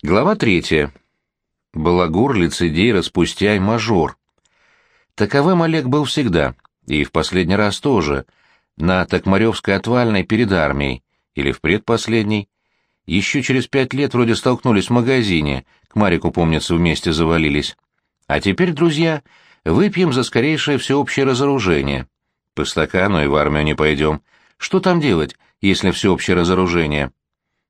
Глава третья. Балагур, лицедей, распустяй, мажор. Таковым Олег был всегда, и в последний раз тоже, на Токмаревской отвальной перед армией, или в предпоследней. Еще через пять лет вроде столкнулись в магазине, к Марику, помнится, вместе завалились. А теперь, друзья, выпьем за скорейшее всеобщее разоружение. По стакану и в армию не пойдем. Что там делать, если всеобщее разоружение?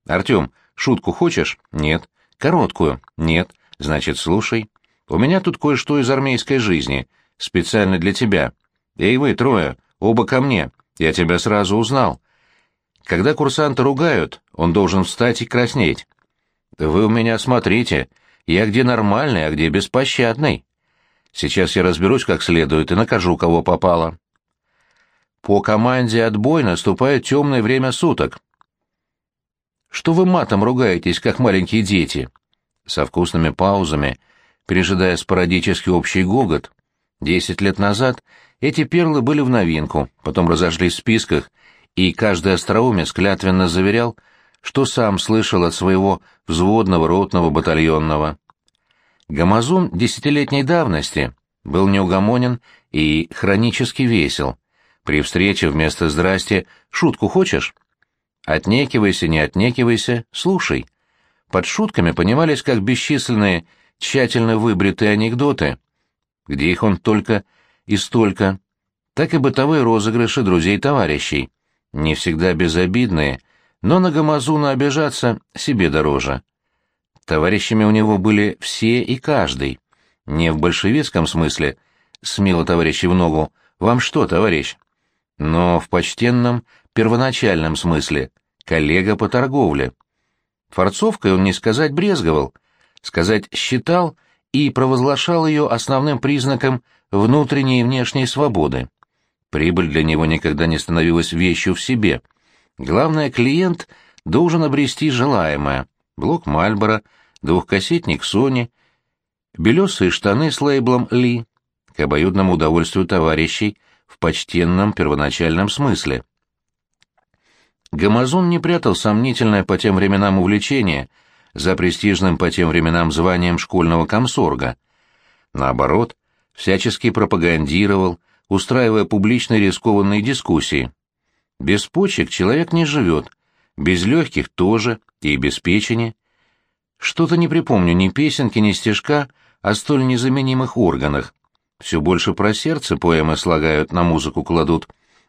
Артем, шутку хочешь? Нет. Короткую. Нет. Значит, слушай. У меня тут кое-что из армейской жизни. Специально для тебя. Эй вы, трое, оба ко мне. Я тебя сразу узнал. Когда курсанта ругают, он должен встать и краснеть. Вы у меня смотрите. Я где нормальный, а где беспощадный. Сейчас я разберусь как следует и накажу, кого попало. По команде «Отбой» наступает темное время суток. Что вы матом ругаетесь, как маленькие дети? Со вкусными паузами, пережидая спорадический общий гогот. Десять лет назад эти перлы были в новинку, потом разошлись в списках, и каждый остроумец клятвенно заверял, что сам слышал от своего взводного, ротного, батальонного. Гамазун десятилетней давности был неугомонен и хронически весел. При встрече вместо «здрасте» шутку хочешь? Отнекивайся, не отнекивайся, слушай. Под шутками понимались как бесчисленные, тщательно выбритые анекдоты, где их он только и столько, так и бытовые розыгрыши друзей-товарищей, не всегда безобидные, но на Гамазуна обижаться себе дороже. Товарищами у него были все и каждый, не в большевистском смысле, смело товарищи в ногу, вам что, товарищ? Но в почтенном, первоначальном смысле, коллега по торговле. Форцовкой он не сказать брезговал, сказать считал и провозглашал ее основным признаком внутренней и внешней свободы. Прибыль для него никогда не становилась вещью в себе. Главное, клиент должен обрести желаемое. Блок Мальборо, двухкассетник Sony, белесые штаны с лейблом Ли, к обоюдному удовольствию товарищей в почтенном первоначальном смысле. Гамазун не прятал сомнительное по тем временам увлечение за престижным по тем временам званием школьного комсорга. Наоборот, всячески пропагандировал, устраивая публичные рискованные дискуссии. Без почек человек не живет, без легких тоже, и без печени. Что-то не припомню ни песенки, ни стишка о столь незаменимых органах. Все больше про сердце поэмы слагают, на музыку кладут.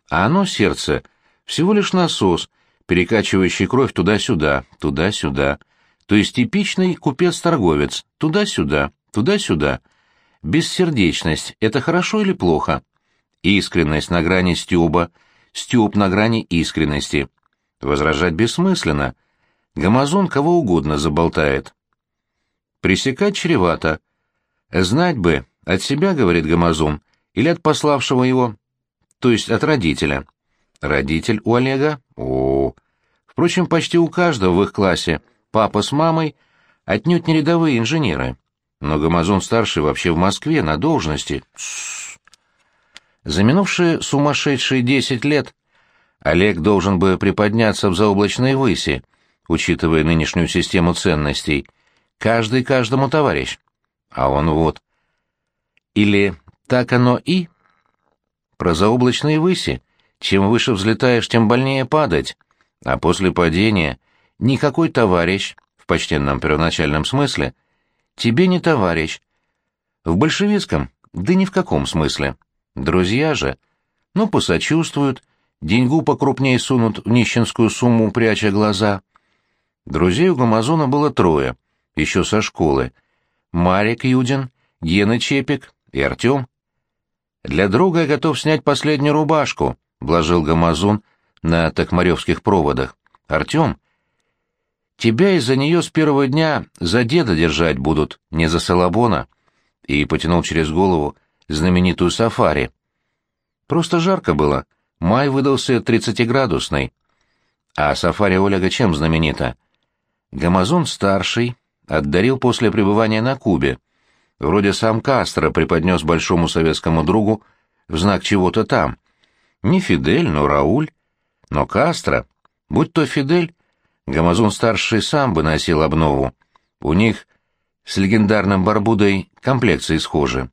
А оно, сердце, всего лишь насос, перекачивающий кровь туда-сюда, туда-сюда. То есть типичный купец-торговец, туда-сюда, туда-сюда. Бессердечность — это хорошо или плохо? Искренность на грани стёба, стёб на грани искренности. Возражать бессмысленно. Гамазон кого угодно заболтает. Пресекать чревато. Знать бы, от себя, говорит Гамазон, или от пославшего его, то есть от родителя. Родитель у Олега? О, Впрочем, почти у каждого в их классе папа с мамой отнюдь не рядовые инженеры. Но Гамазон-старший вообще в Москве на должности. За минувшие сумасшедшие десять лет Олег должен бы приподняться в заоблачной выси, учитывая нынешнюю систему ценностей. Каждый каждому товарищ. А он вот. Или так оно и? Про заоблачные выси. Чем выше взлетаешь, тем больнее падать. А после падения никакой товарищ, в почтенном первоначальном смысле, тебе не товарищ. В большевистском, да ни в каком смысле. Друзья же, ну, посочувствуют, деньгу покрупнее сунут в нищенскую сумму, пряча глаза. Друзей у Гамазона было трое, еще со школы. Марик Юдин, Гена Чепик и Артем. «Для друга я готов снять последнюю рубашку», — блажил Гамазон на токмаревских проводах. «Артем, тебя из-за нее с первого дня за деда держать будут, не за Салабона», и потянул через голову знаменитую сафари. Просто жарко было, май выдался тридцатиградусный. А сафари Олега чем знаменита? Гамазон старший отдарил после пребывания на Кубе. Вроде сам Кастро преподнес большому советскому другу в знак чего-то там. Не Фидель, но Рауль. Но Кастро, будь то Фидель, Гамазон-старший сам бы носил обнову. У них с легендарным Барбудой комплекции схожи.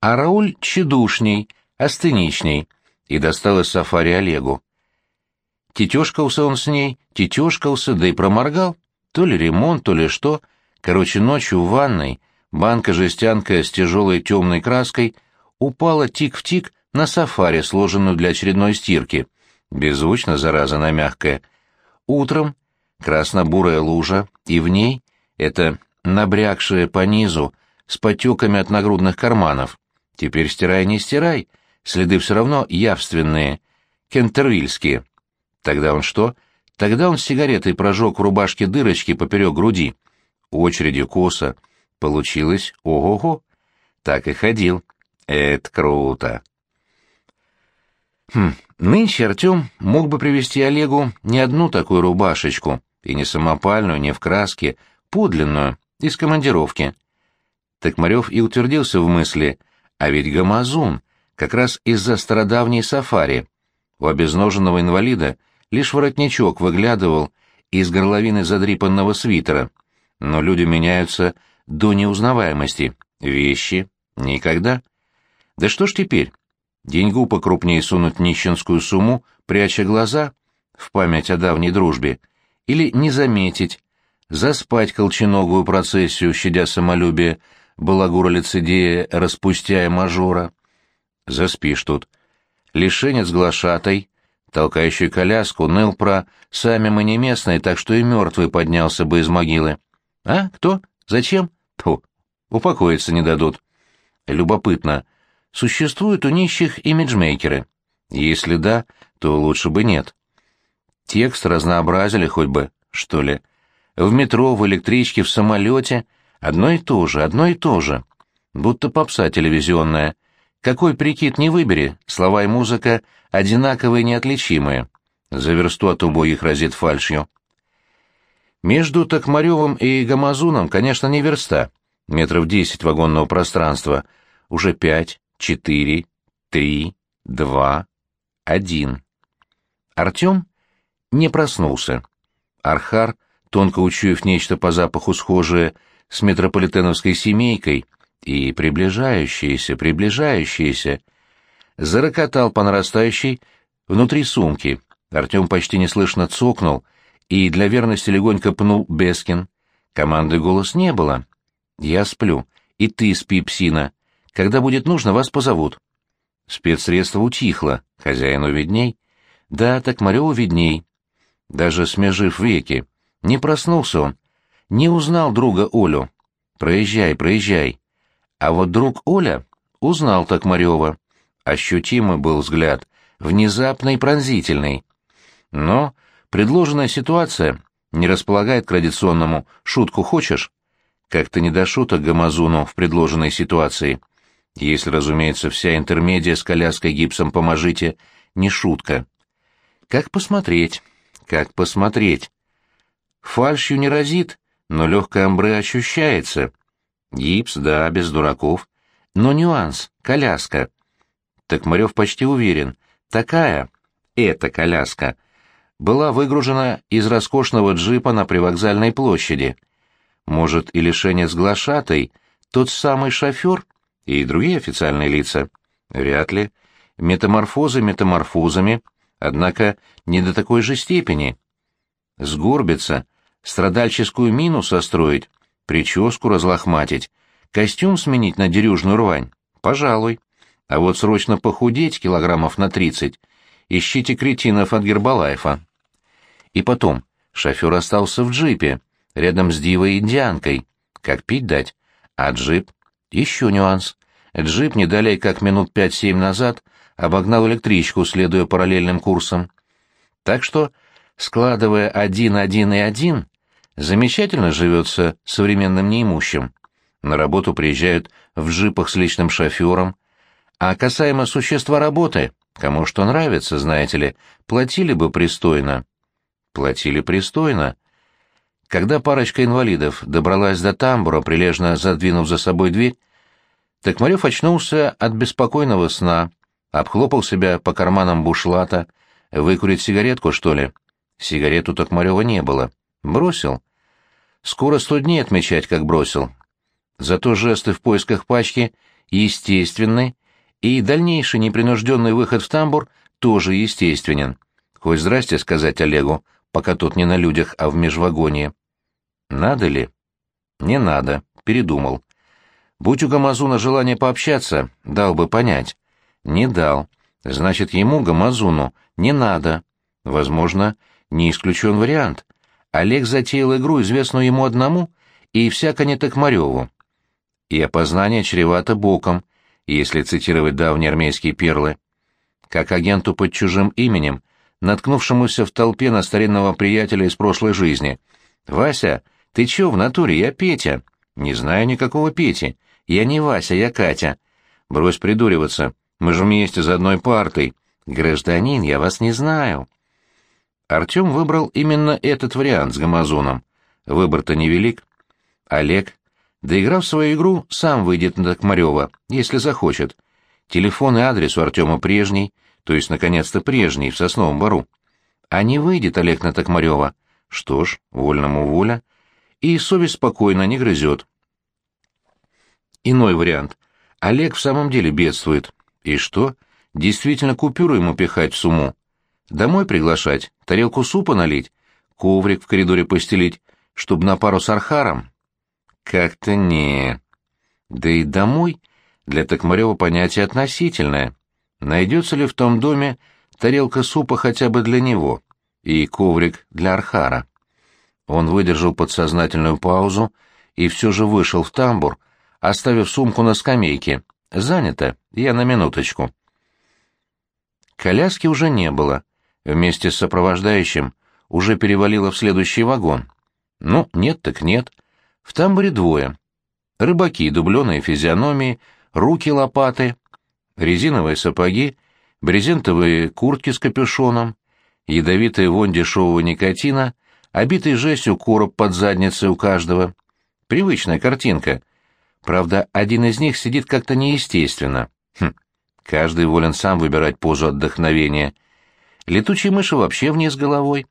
А Рауль тщедушней, астеничней, и достал из сафари Олегу. Тетешкался он с ней, тетешкался, да и проморгал. То ли ремонт, то ли что. Короче, ночью в ванной банка-жестянка с тяжелой темной краской упала тик в тик на сафари, сложенную для очередной стирки. Беззвучно, зараза, на мягкое. Утром красно-бурая лужа, и в ней это набрякшая по низу, с потеками от нагрудных карманов. Теперь стирай, не стирай, следы все равно явственные, кентервильские. Тогда он что? Тогда он сигаретой прожег в рубашке дырочки поперек груди. Очередью косо. Получилось ого-го. Так и ходил. Это круто. Хм, нынче Артем мог бы привезти Олегу не одну такую рубашечку, и не самопальную, не в краске, подлинную, из командировки. Токмарев и утвердился в мысли, а ведь Гамазун, как раз из-за стародавней сафари. У обезноженного инвалида лишь воротничок выглядывал из горловины задрипанного свитера. Но люди меняются до неузнаваемости. Вещи — никогда. Да что ж теперь? Деньгу покрупнее сунуть нищенскую сумму, пряча глаза в память о давней дружбе, или не заметить, заспать колченогую процессию, щадя самолюбие, балагура лицедея, распустяя мажора. Заспишь тут. Лишенец глашатай, толкающий коляску, ныл про «сами мы не местные, так что и мертвый поднялся бы из могилы». А, кто? Зачем? Тьфу, упокоиться не дадут. Любопытно, существуют у нищих имиджмейкеры? Если да, то лучше бы нет. Текст разнообразили хоть бы, что ли. В метро, в электричке, в самолете одно и то же, одно и то же. Будто попса телевизионная. Какой прикид не выбери, слова и музыка одинаковые и неотличимые. За версту от убогих разит фальшью. Между Токмаревым и Гамазуном, конечно, не верста. Метров десять вагонного пространства. Уже пять, четыре, три, два, один. Артем не проснулся. Архар, тонко учуяв нечто по запаху схожее с метрополитеновской семейкой, и приближающееся, приближающееся, зарокотал по нарастающей внутри сумки. Артем почти неслышно цокнул и для верности легонько пнул Бескин. Команды голос не было. «Я сплю. И ты спи, псина. Когда будет нужно, вас позовут». Спецсредство утихло. Хозяину видней. Да, так Мареву видней. Даже смежив веки. Не проснулся он. Не узнал друга Олю. «Проезжай, проезжай». А вот друг Оля узнал Токмарева. Ощутимый был взгляд, внезапный пронзительный. Но предложенная ситуация не располагает к традиционному «шутку хочешь?» Как-то не до шуток Гамазуну в предложенной ситуации. Если, разумеется, вся интермедия с коляской гипсом «поможите» не шутка. Как посмотреть? Как посмотреть? Фальшью не разит, но легкое амбре ощущается — Гипс, да, без дураков. Но нюанс — коляска. Так Марев почти уверен. Такая, эта коляска, была выгружена из роскошного джипа на привокзальной площади. Может, и лишенец глашатой, тот самый шофер и другие официальные лица? Вряд ли. Метаморфозы метаморфозами, однако не до такой же степени. Сгорбиться, страдальческую мину состроить — Прическу разлохматить, костюм сменить на дерюжную рвань? Пожалуй. А вот срочно похудеть килограммов на тридцать. Ищите кретинов от Гербалайфа. И потом, шофер остался в джипе, рядом с дивой-индианкой. Как пить дать? А джип? Еще нюанс. Джип не далее как минут пять-семь назад обогнал электричку, следуя параллельным курсом. Так что, складывая один-один и один, Замечательно живется современным неимущим. На работу приезжают в джипах с личным шофером. А касаемо существа работы, кому что нравится, знаете ли, платили бы пристойно. Платили пристойно. Когда парочка инвалидов добралась до тамбура, прилежно задвинув за собой дверь, Токмарев очнулся от беспокойного сна, обхлопал себя по карманам бушлата. Выкурить сигаретку, что ли? Сигарету Токмарева не было. Бросил. Скоро сто дней отмечать, как бросил. Зато жесты в поисках пачки естественны, и дальнейший непринужденный выход в тамбур тоже естественен. Хоть здрасте сказать Олегу, пока тот не на людях, а в межвагоне. Надо ли? Не надо, передумал. Будь у Гамазуна желание пообщаться, дал бы понять. Не дал. Значит, ему, Гамазуну, не надо. Возможно, не исключен вариант. Олег затеял игру, известную ему одному, и всяко не Токмареву. И опознание чревато боком, если цитировать давние армейские перлы. Как агенту под чужим именем, наткнувшемуся в толпе на старинного приятеля из прошлой жизни. «Вася, ты чё в натуре? Я Петя». «Не знаю никакого Пети. Я не Вася, я Катя». «Брось придуриваться. Мы же вместе за одной партой. Гражданин, я вас не знаю». Артем выбрал именно этот вариант с гамазоном. Выбор-то невелик. Олег, доиграв свою игру, сам выйдет на Токмарева, если захочет. Телефон и адрес у Артема прежний, то есть, наконец-то, прежний, в Сосновом Бару. А не выйдет Олег на Токмарева. Что ж, вольному воля. И совесть спокойно не грызет. Иной вариант. Олег в самом деле бедствует. И что? Действительно купюру ему пихать в сумму? Домой приглашать, тарелку супа налить, коврик в коридоре постелить, чтобы на пару с архаром? Как-то не. Да и домой для Токмарева понятие относительное. Найдется ли в том доме тарелка супа хотя бы для него и коврик для архара? Он выдержал подсознательную паузу и все же вышел в тамбур, оставив сумку на скамейке. «Занято, я на минуточку». Коляски уже не было вместе с сопровождающим уже перевалила в следующий вагон. Ну, нет так нет. В тамбуре двое. Рыбаки, дубленые физиономии, руки-лопаты, резиновые сапоги, брезентовые куртки с капюшоном, ядовитая вонь дешевого никотина, обитый жестью короб под задницей у каждого. Привычная картинка. Правда, один из них сидит как-то неестественно. Хм, каждый волен сам выбирать позу отдохновения. Летучие мыши вообще вниз головой.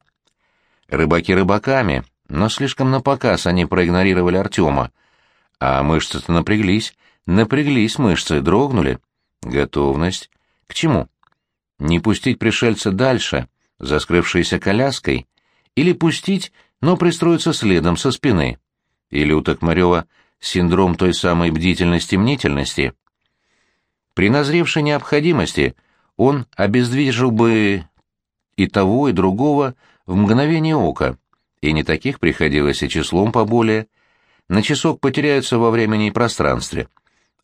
Рыбаки рыбаками, но слишком напоказ они проигнорировали Артема. А мышцы-то напряглись, напряглись мышцы, дрогнули. Готовность. К чему? Не пустить пришельца дальше, за скрывшейся коляской, или пустить, но пристроиться следом со спины. Или у Токмарева синдром той самой бдительности-мнительности. При назревшей необходимости он обездвижил бы и того, и другого в мгновение ока, и не таких приходилось и числом поболее, на часок потеряются во времени и пространстве.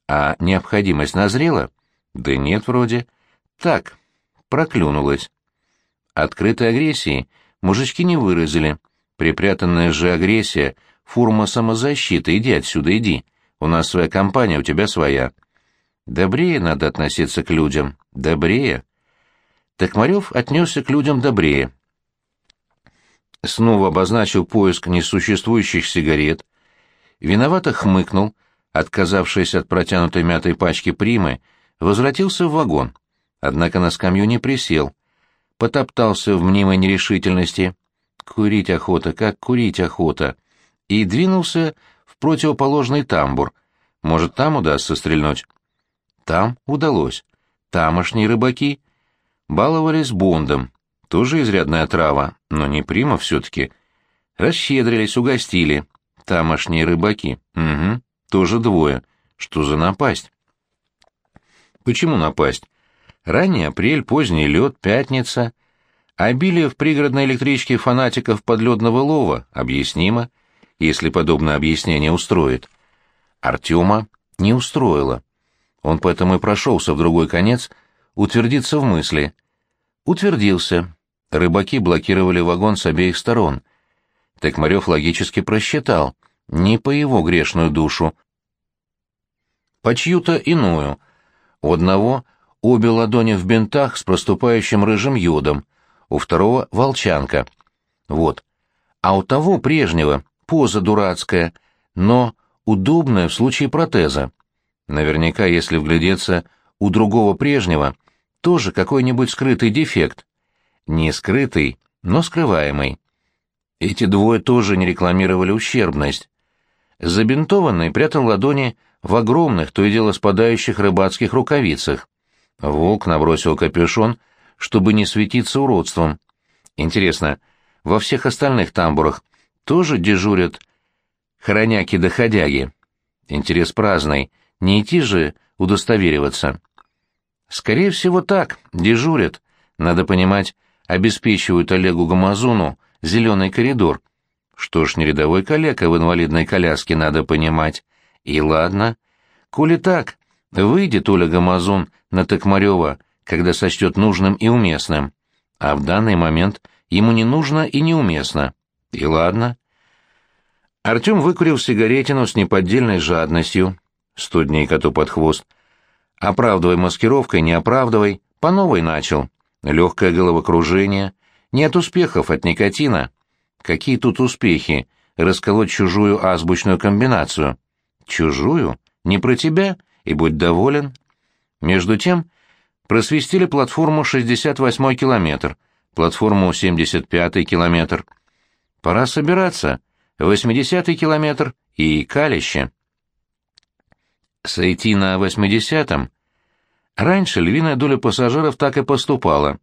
А необходимость назрела? Да нет, вроде. Так, проклюнулась. Открытой агрессии мужички не выразили. Припрятанная же агрессия — форма самозащиты. Иди отсюда, иди. У нас своя компания, у тебя своя. Добрее надо относиться к людям. Добрее. Токмарев отнесся к людям добрее. Снова обозначил поиск несуществующих сигарет, виновато хмыкнул, отказавшись от протянутой мятой пачки примы, возвратился в вагон, однако на скамью не присел, потоптался в мнимой нерешительности, курить охота, как курить охота, и двинулся в противоположный тамбур, может, там удастся стрельнуть. Там удалось. Тамошние рыбаки Баловались Бондом, тоже изрядная трава, но не прима все-таки. Расщедрились, угостили. Тамошние рыбаки. Угу, тоже двое. Что за напасть? Почему напасть? Ранний апрель, поздний лед, пятница. Обилие в пригородной электричке фанатиков подледного лова объяснимо, если подобное объяснение устроит. Артема не устроило. Он поэтому и прошелся в другой конец, утвердиться в мысли. Утвердился. Рыбаки блокировали вагон с обеих сторон. Токмарев логически просчитал. Не по его грешную душу. По чью-то иную. У одного обе ладони в бинтах с проступающим рыжим йодом, у второго — волчанка. Вот. А у того прежнего поза дурацкая, но удобная в случае протеза. Наверняка, если вглядеться, у другого прежнего — тоже какой-нибудь скрытый дефект. Не скрытый, но скрываемый. Эти двое тоже не рекламировали ущербность. Забинтованный прятал ладони в огромных, то и дело спадающих рыбацких рукавицах. Волк набросил капюшон, чтобы не светиться уродством. Интересно, во всех остальных тамбурах тоже дежурят хороняки-доходяги? Интерес праздный, не идти же удостовериваться. Скорее всего так, дежурят. Надо понимать, обеспечивают Олегу Гамазуну зеленый коридор. Что ж, не рядовой калека в инвалидной коляске, надо понимать. И ладно. Коли так, выйдет Оля Гамазун на Токмарева, когда сочтет нужным и уместным. А в данный момент ему не нужно и неуместно. И ладно. Артем выкурил сигаретину с неподдельной жадностью. Сто дней коту под хвост. Оправдывай маскировкой, не оправдывай, по новой начал. Легкое головокружение. Нет успехов от никотина. Какие тут успехи? Расколоть чужую азбучную комбинацию. Чужую? Не про тебя? И будь доволен. Между тем, просвистели платформу 68-й километр, платформу 75-й километр. Пора собираться. 80-й километр и калище. Сойти на 80-м? Раньше львиная доля пассажиров так и поступала.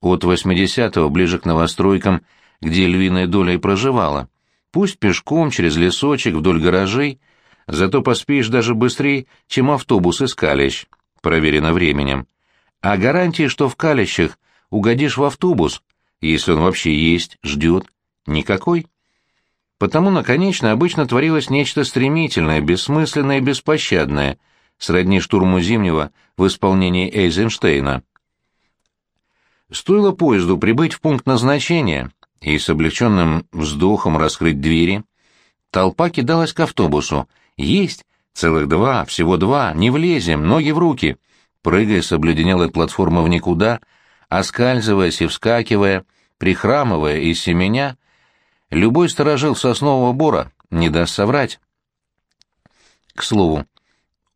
От 80-го ближе к новостройкам, где львиная доля и проживала. Пусть пешком, через лесочек, вдоль гаражей, зато поспеешь даже быстрее, чем автобус из Калищ, проверено временем. А гарантии, что в Калищах угодишь в автобус, если он вообще есть, ждет, никакой. Потому наконечно обычно творилось нечто стремительное, бессмысленное и беспощадное, сродни штурму Зимнего в исполнении Эйзенштейна. Стоило поезду прибыть в пункт назначения и с облегченным вздохом раскрыть двери, толпа кидалась к автобусу. «Есть! Целых два, всего два, не влезем, ноги в руки!» Прыгая с обледенелой платформы в никуда, оскальзываясь и вскакивая, прихрамывая и семеня, Любой сторожил соснового бора не даст соврать. К слову,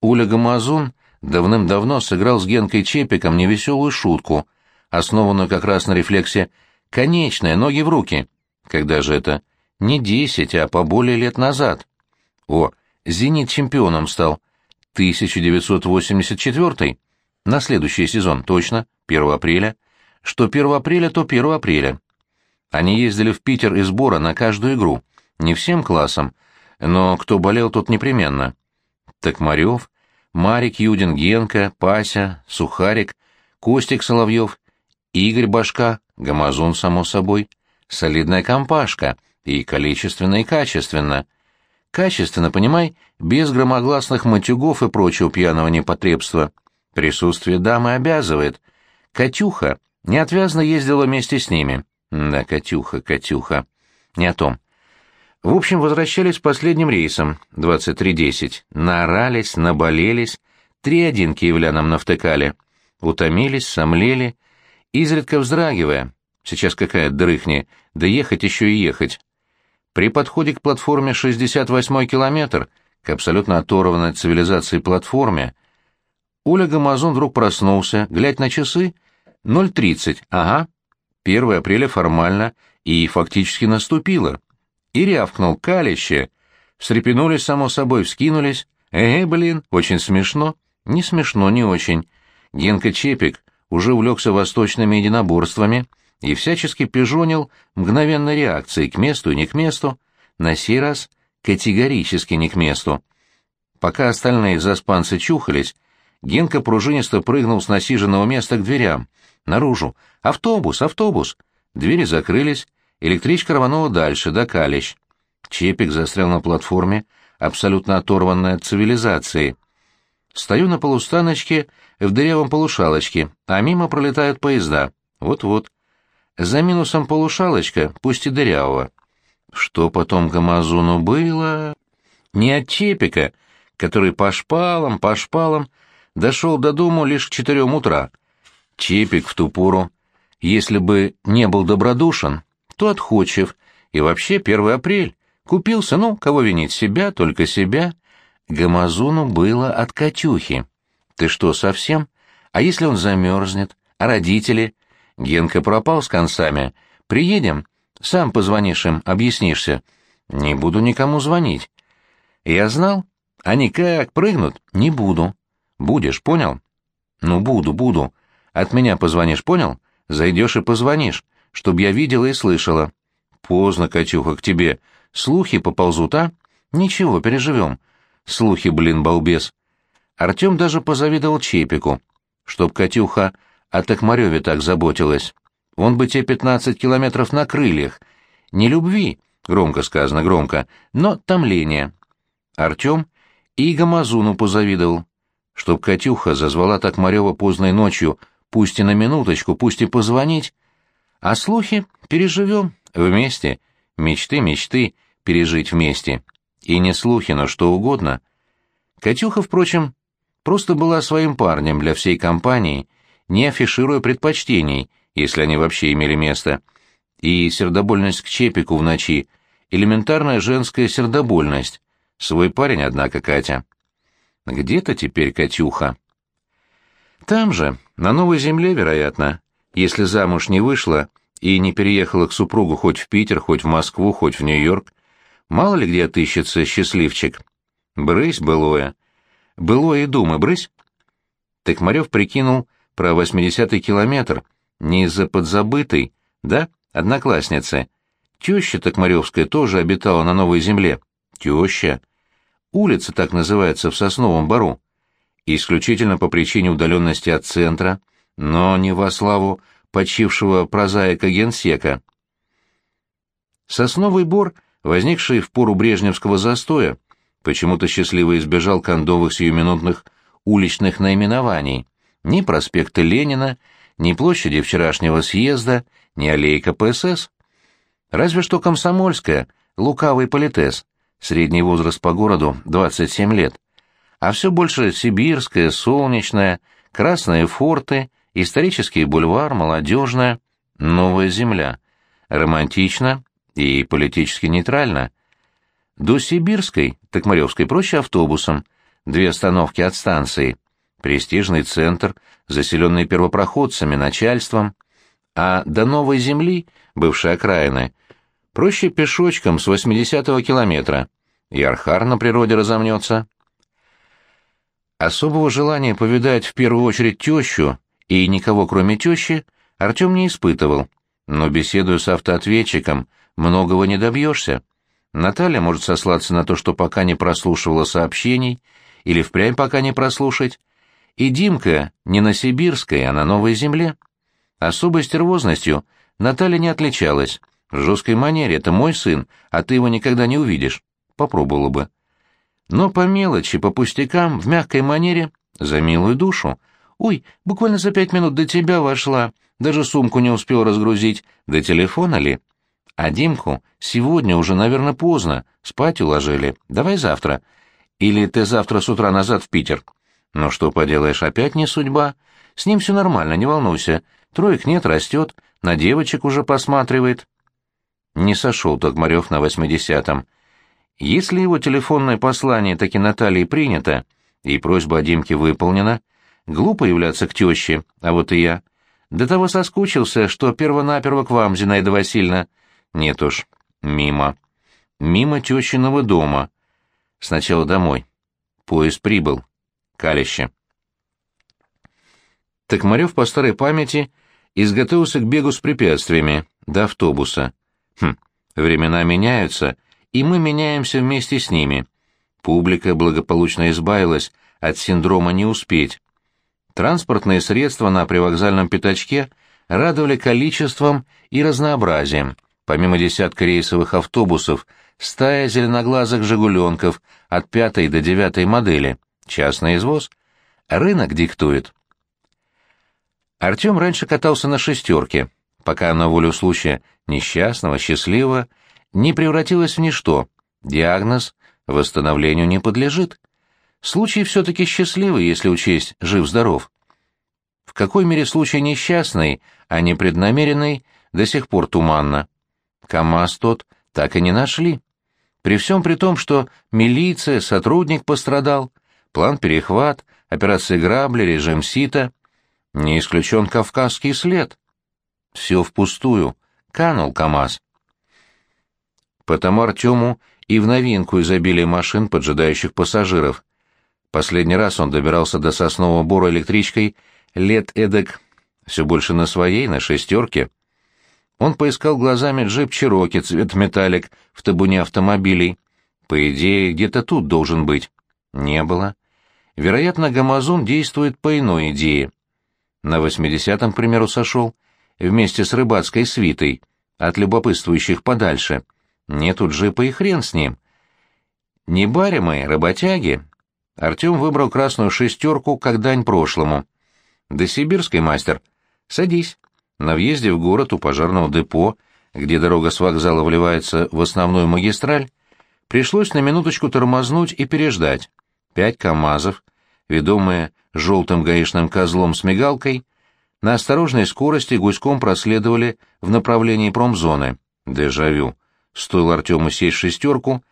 Уля Гамазун давным-давно сыграл с Генкой Чепиком невеселую шутку, основанную как раз на рефлексе «конечная, ноги в руки». Когда же это? Не десять, а поболее лет назад. О, «Зенит» чемпионом стал. 1984 На следующий сезон, точно, 1 апреля. Что 1 апреля, то 1 апреля. Они ездили в Питер из Бора на каждую игру. Не всем классом, но кто болел, тот непременно. Токмарев, Марик Юдин, Генка, Пася, Сухарик, Костик Соловьев, Игорь Башка, Гамазон, само собой. Солидная компашка, и количественно, и качественно. Качественно, понимай, без громогласных матюгов и прочего пьяного непотребства. Присутствие дамы обязывает. Катюха неотвязно ездила вместе с ними. Да, Катюха, Катюха. Не о том. В общем, возвращались последним рейсом, 23.10. Наорались, наболелись, три один киевлянам навтыкали. Утомились, сомлели, изредка вздрагивая. Сейчас какая дрыхни, да ехать еще и ехать. При подходе к платформе 68-й километр, к абсолютно оторванной от цивилизации платформе, Оля Гамазон вдруг проснулся, глядь на часы, 0.30, ага, 1 апреля формально и фактически наступило. И рявкнул калище. Встрепенулись, само собой, вскинулись. Э, блин, очень смешно. Не смешно, не очень. Генка Чепик уже увлекся восточными единоборствами и всячески пижонил мгновенной реакцией к месту и не к месту, на сей раз категорически не к месту. Пока остальные заспанцы чухались, Генка пружинисто прыгнул с насиженного места к дверям. Наружу. «Автобус! Автобус!» Двери закрылись, электричка рванула дальше, до Калищ. Чепик застрял на платформе, абсолютно оторванной от цивилизации. Стою на полустаночке в дырявом полушалочке, а мимо пролетают поезда. Вот-вот. За минусом полушалочка, пусть и дырявого. Что потом Гамазуну было? Не от Чепика, который по шпалам, по шпалам дошел до дому лишь к четырем утра. Чепик в ту пору, если бы не был добродушен, то отходчив, и вообще первый апрель. Купился, ну, кого винить, себя, только себя. Гамазуну было от Катюхи. Ты что, совсем? А если он замерзнет? А родители? Генка пропал с концами. Приедем? Сам позвонишь им, объяснишься. Не буду никому звонить. Я знал. Они как прыгнут? Не буду. Будешь, понял? Ну, буду, буду. От меня позвонишь, понял? Зайдешь и позвонишь, чтоб я видела и слышала. Поздно, Катюха, к тебе. Слухи поползут, а? Ничего, переживем. Слухи, блин, балбес. Артем даже позавидовал Чепику, чтоб Катюха о Токмареве так заботилась. Он бы те пятнадцать километров на крыльях. Не любви, громко сказано, громко, но томление. Артем и Гамазуну позавидовал, чтоб Катюха зазвала Токмарева поздной ночью, пусть и на минуточку, пусть и позвонить. А слухи переживем вместе, мечты, мечты, пережить вместе. И не слухи, но что угодно. Катюха, впрочем, просто была своим парнем для всей компании, не афишируя предпочтений, если они вообще имели место. И сердобольность к Чепику в ночи — элементарная женская сердобольность. Свой парень, однако, Катя. Где-то теперь Катюха. Там же, на новой земле, вероятно, если замуж не вышла и не переехала к супругу хоть в Питер, хоть в Москву, хоть в Нью-Йорк, мало ли где отыщется счастливчик. Брысь, былое. Былое и думы, брысь. Токмарев прикинул про восьмидесятый километр, не из-за подзабытой, да, одноклассницы. Теща Токмаревская тоже обитала на новой земле. Теща. Улица так называется в Сосновом Бару. Исключительно по причине удаленности от центра, но не во славу почившего прозаика генсека. Сосновый Бор, возникший в пору брежневского застоя, почему-то счастливо избежал кондовых сиюминутных уличных наименований. Ни проспекта Ленина, ни площади вчерашнего съезда, ни аллеи КПСС. Разве что Комсомольская, лукавый политес, средний возраст по городу 27 лет. А все больше Сибирская, Солнечная, Красные форты, исторический бульвар, Молодежная, Новая земля. Романтично и политически нейтрально. До Сибирской, Токмаревской, проще автобусом, две остановки от станции, престижный центр, заселенный первопроходцами, начальством, а до Новой Земли, бывшей окраины, проще пешочком с 80-го километра, и Архар на природе разомнется. Особого желания повидать в первую очередь тещу и никого кроме тещи Артем не испытывал, но, беседуя с автоответчиком, многого не добьешься. Наталья может сослаться на то, что пока не прослушивала сообщений, или впрямь пока не прослушать, и Димка не на Сибирской, а на Новой Земле. Особой стервозностью Наталья не отличалась. В жесткой манере «это мой сын, а ты его никогда не увидишь». Попробовала бы. Но по мелочи, по пустякам, в мягкой манере, за милую душу. «Ой, буквально за пять минут до тебя вошла, даже сумку не успел разгрузить, до телефона ли?» А Димку сегодня уже, наверное, поздно, спать уложили. Давай завтра. Или ты завтра с утра назад в Питер. Ну что поделаешь, опять не судьба. С ним все нормально, не волнуйся. Троек нет, растет, на девочек уже посматривает. Не сошел Токмарев на восьмидесятом. Если его телефонное послание таки Натальи принято, и просьба о Димке выполнена, глупо являться к теще, а вот и я. До того соскучился, что первонаперво к вам, Зинаида Васильевна, нет уж, мимо. Мимо тещиного дома. Сначала домой. Поезд прибыл. Калище. Токмарев по старой памяти изготовился к бегу с препятствиями, до автобуса. Хм, времена меняются, и мы меняемся вместе с ними. Публика благополучно избавилась от синдрома «не успеть». Транспортные средства на привокзальном пятачке радовали количеством и разнообразием. Помимо десятка рейсовых автобусов, стая зеленоглазых «Жигуленков» от пятой до девятой модели, частный извоз. Рынок диктует. Артем раньше катался на «шестерке», пока на волю случая несчастного, счастливого, не превратилась в ничто. Диагноз восстановлению не подлежит. Случай все-таки счастливый, если учесть жив-здоров. В какой мере случай несчастный, а не преднамеренный, до сих пор туманно. КамАЗ тот так и не нашли. При всем при том, что милиция, сотрудник пострадал, план перехват, операция грабли, режим сита, не исключен кавказский след. Все впустую, канул КамАЗ. Потому Артему и в новинку изобилие машин, поджидающих пассажиров. Последний раз он добирался до Соснового Бора электричкой лет эдак все больше на своей, на шестерке. Он поискал глазами джип Чироки цвет металлик в табуне автомобилей. По идее, где-то тут должен быть. Не было. Вероятно, Гамазун действует по иной идее. На восьмидесятом, к примеру, сошел, вместе с рыбацкой свитой, от любопытствующих подальше. Нету джипа и хрен с ним. Не баре мы, работяги. Артем выбрал красную шестерку, как дань прошлому. Да сибирский мастер. Садись. На въезде в город у пожарного депо, где дорога с вокзала вливается в основную магистраль, пришлось на минуточку тормознуть и переждать. Пять КАМАЗов, ведомые желтым гаишным козлом с мигалкой, на осторожной скорости гуськом проследовали в направлении промзоны. Дежавю. Стоил Артему сесть шестерку.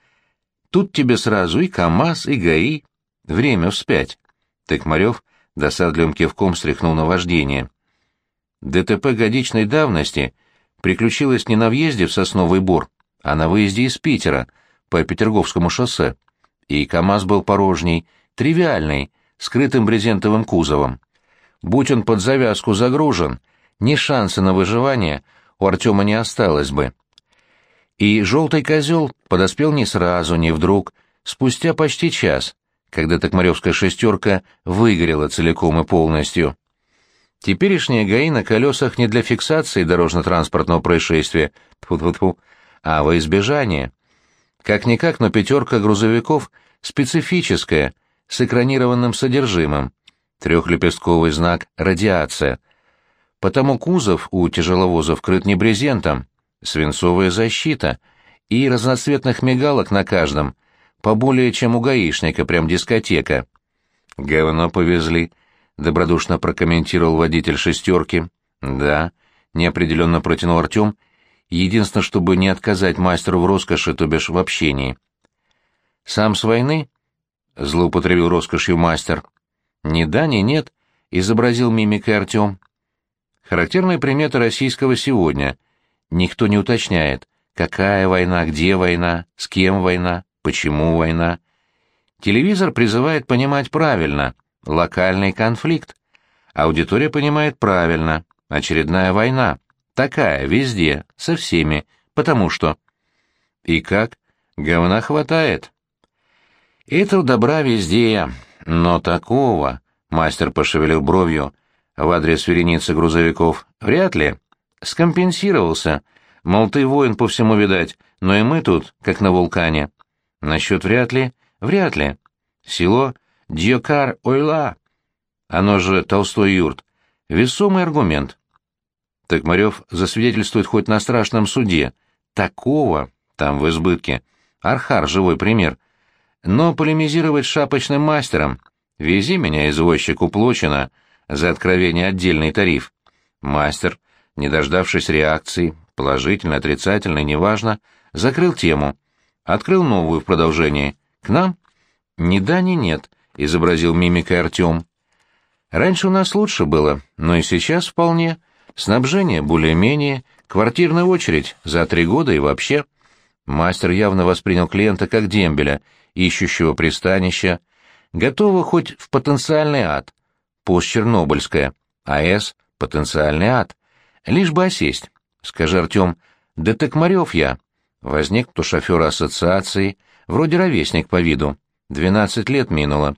Тут тебе сразу и КАМАЗ, и ГАИ. Время вспять. Тыкмарев досадливым кивком стряхнул на вождение. ДТП годичной давности приключилось не на въезде в Сосновый Бор, а на выезде из Питера по Петерговскому шоссе. И КАМАЗ был порожней, тривиальный, скрытым брезентовым кузовом. Будь он под завязку загружен, ни шанса на выживание у Артема не осталось бы. И желтый козел подоспел не сразу, не вдруг, спустя почти час, когда Токмаревская шестерка выгорела целиком и полностью. Теперешние ГАИ на колесах не для фиксации дорожно-транспортного происшествия, тьфу -тьфу -тьфу, а во избежание. Как-никак, но пятерка грузовиков специфическая, с экранированным содержимым. Трехлепестковый знак «Радиация». Потому кузов у тяжеловозов крыт не брезентом, свинцовая защита и разноцветных мигалок на каждом, поболее чем у гаишника, прям дискотека. Говно повезли, — добродушно прокомментировал водитель «шестерки». «Да», — неопределенно протянул Артем, единственное, чтобы не отказать мастеру в роскоши, то бишь в общении. «Сам с войны?» — злоупотребил роскошью мастер. «Ни да, ни нет», — изобразил мимикой Артем. Характерная примета российского сегодня. Никто не уточняет, какая война, где война, с кем война, почему война. Телевизор призывает понимать правильно, Локальный конфликт. Аудитория понимает правильно. Очередная война. Такая, везде, со всеми. Потому что... И как? Говна хватает. Это добра везде, но такого... Мастер пошевелил бровью в адрес вереницы грузовиков. Вряд ли. Скомпенсировался. Мол, ты воин по всему видать, но и мы тут, как на вулкане. Насчет вряд ли? Вряд ли. Село Дьокар ойла. Оно же Толстой юрт. Весомый аргумент. Токмарев засвидетельствует хоть на страшном суде. Такого там в избытке. Архар — живой пример. Но полемизировать с шапочным мастером. Вези меня, извозчик, уплочено. За откровение отдельный тариф. Мастер, не дождавшись реакции, положительно, отрицательно, неважно, закрыл тему. Открыл новую в продолжении. К нам? Ни да, ни нет —— изобразил мимикой Артем. «Раньше у нас лучше было, но и сейчас вполне. Снабжение более-менее, квартирная очередь за три года и вообще». Мастер явно воспринял клиента как дембеля, ищущего пристанища, готового хоть в потенциальный ад. Постчернобыльская, АЭС — потенциальный ад. Лишь бы осесть. Скажи, Артем, да Токмарев я. Возник кто шофера ассоциации, вроде ровесник по виду. Двенадцать лет минуло.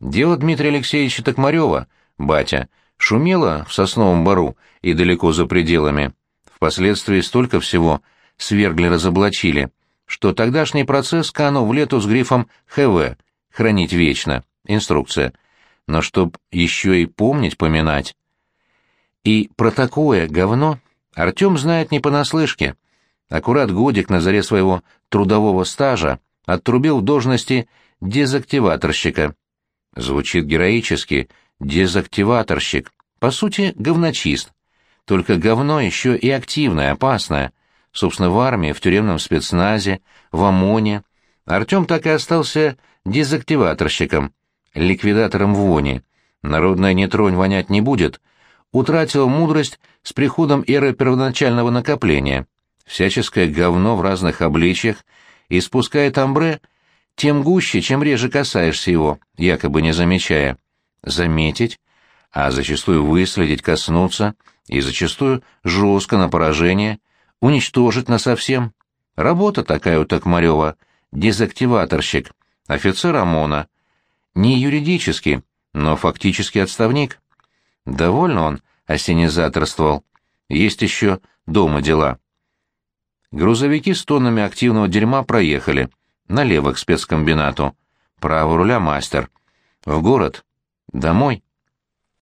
Дело Дмитрия Алексеевича Токмарева, батя, шумело в сосновом бару и далеко за пределами. Впоследствии столько всего свергли-разоблачили, что тогдашний процесс канул в лету с грифом «ХВ» — «Хранить вечно», инструкция. Но чтоб еще и помнить, поминать. И про такое говно Артем знает не понаслышке. Аккурат годик на заре своего трудового стажа отрубил в должности дезактиваторщика — Звучит героически. Дезактиваторщик. По сути, говночист. Только говно еще и активное, опасное. Собственно, в армии, в тюремном спецназе, в ОМОНе. Артем так и остался дезактиваторщиком, ликвидатором вони. Народная нетронь вонять не будет. Утратил мудрость с приходом эры первоначального накопления. всяческое говно в разных обличьях и спускает амбре тем гуще, чем реже касаешься его, якобы не замечая. Заметить, а зачастую выследить, коснуться, и зачастую жестко на поражение, уничтожить насовсем. Работа такая у Токмарева, дезактиваторщик, офицер ОМОНа. Не юридически, но фактически отставник. Довольно он осенизаторствовал. Есть еще дома дела. Грузовики с тоннами активного дерьма проехали. Налево к спецкомбинату. Право руля мастер. В город. Домой.